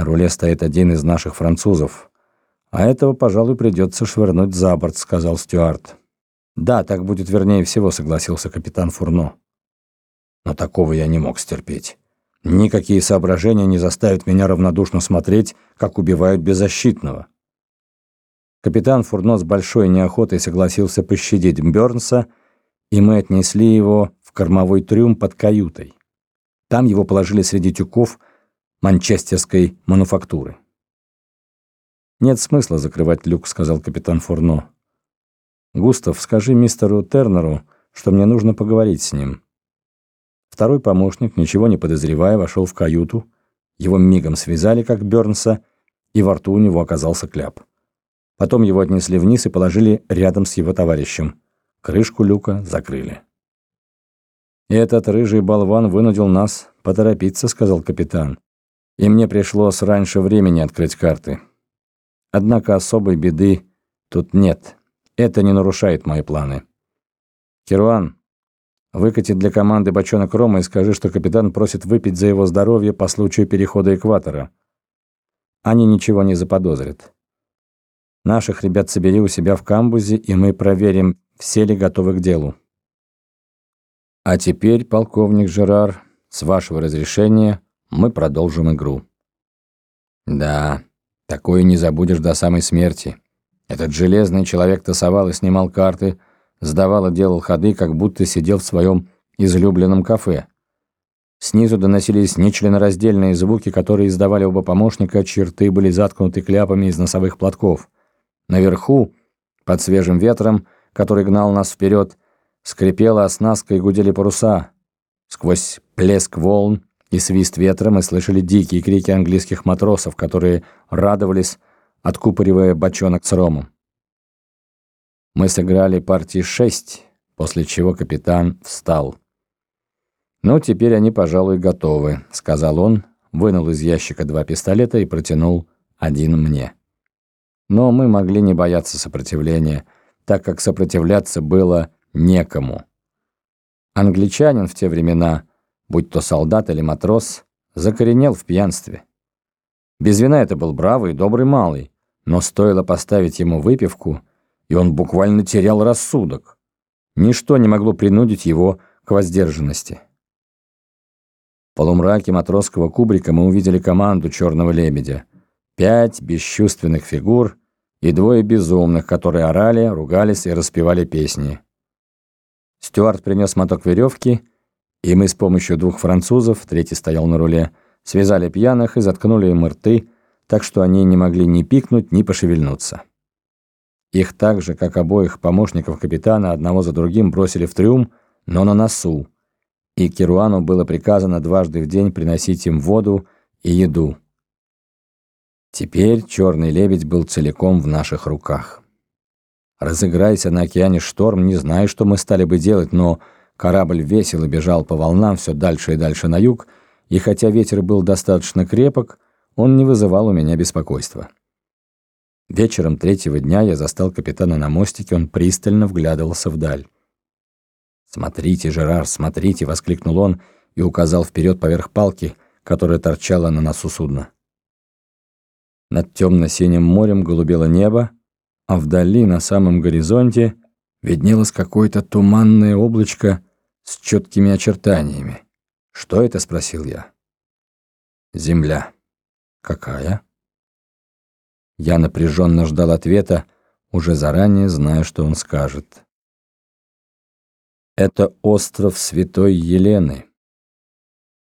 На руле стоит один из наших французов. А этого, пожалуй, придется швырнуть за борт, сказал Стюарт. Да, так будет вернее всего, согласился капитан Фурно. Но такого я не мог стерпеть. Никакие соображения не заставят меня равнодушно смотреть, как убивают беззащитного. Капитан Фурно с большой неохотой согласился пощадить Бёрнса, и мы отнесли его в кормовой трюм под каютой. Там его положили среди тюков манчестерской мануфактуры. «Нет смысла закрывать люк», — сказал капитан Фурно. «Густав, скажи мистеру Тернеру, что мне нужно поговорить с ним». Второй помощник, ничего не подозревая, вошел в каюту. Его мигом связали, как Бёрнса, и во рту у него оказался кляп. Потом его отнесли вниз и положили рядом с его товарищем. Крышку люка закрыли. «Этот рыжий болван вынудил нас поторопиться», — сказал капитан. «И мне пришлось раньше времени открыть карты. Однако особой беды тут нет. Это не нарушает мои планы. Керуан, выкати для команды бочонок рома и скажи, что капитан просит выпить за его здоровье по случаю перехода экватора. Они ничего не заподозрят. Наших ребят собери у себя в камбузе, и мы проверим, все ли готовы к делу. А теперь, полковник Жерар, с вашего разрешения мы продолжим игру. Да, такое не забудешь до самой смерти. Этот железный человек тасовал и снимал карты, сдавал и делал ходы, как будто сидел в своем излюбленном кафе. Снизу доносились нечленораздельные звуки, которые издавали оба помощника, черты были заткнуты кляпами из носовых платков. Наверху, под свежим ветром, который гнал нас вперед, Скрипела оснастка и гудели паруса. Сквозь плеск волн и свист ветра мы слышали дикие крики английских матросов, которые радовались, откупоривая бочонок с ромом. Мы сыграли партии шесть, после чего капитан встал. «Ну, теперь они, пожалуй, готовы», — сказал он, вынул из ящика два пистолета и протянул один мне. Но мы могли не бояться сопротивления, так как сопротивляться было некому. Англичанин в те времена, будь то солдат или матрос, закоренел в пьянстве. Без вина это был бравый добрый малый, но стоило поставить ему выпивку, и он буквально терял рассудок. Ничто не могло принудить его к воздержанности. В полумраке матросского кубрика мы увидели команду «Черного лебедя». Пять бесчувственных фигур и двое безумных, которые орали, ругались и распевали песни. Стюарт принес моток веревки, и мы с помощью двух французов, третий стоял на руле, связали пьяных и заткнули им рты, так что они не могли ни пикнуть, ни пошевельнуться. Их так же, как обоих помощников капитана, одного за другим бросили в трюм, но на носу, и Керуану было приказано дважды в день приносить им воду и еду. Теперь черный лебедь был целиком в наших руках. Разыграйся на океане шторм, не знаю, что мы стали бы делать, но корабль весело бежал по волнам все дальше и дальше на юг, и хотя ветер был достаточно крепок, он не вызывал у меня беспокойства. Вечером третьего дня я застал капитана на мостике, он пристально вглядывался вдаль. «Смотрите, Жерар, смотрите!» — воскликнул он и указал вперед поверх палки, которая торчала на носу судна. Над темно-синим морем голубело небо, а вдали на самом горизонте виднелось какое-то туманное облачко с четкими очертаниями. «Что это?» — спросил я. «Земля». «Какая?» Я напряженно ждал ответа, уже заранее зная, что он скажет. «Это остров Святой Елены».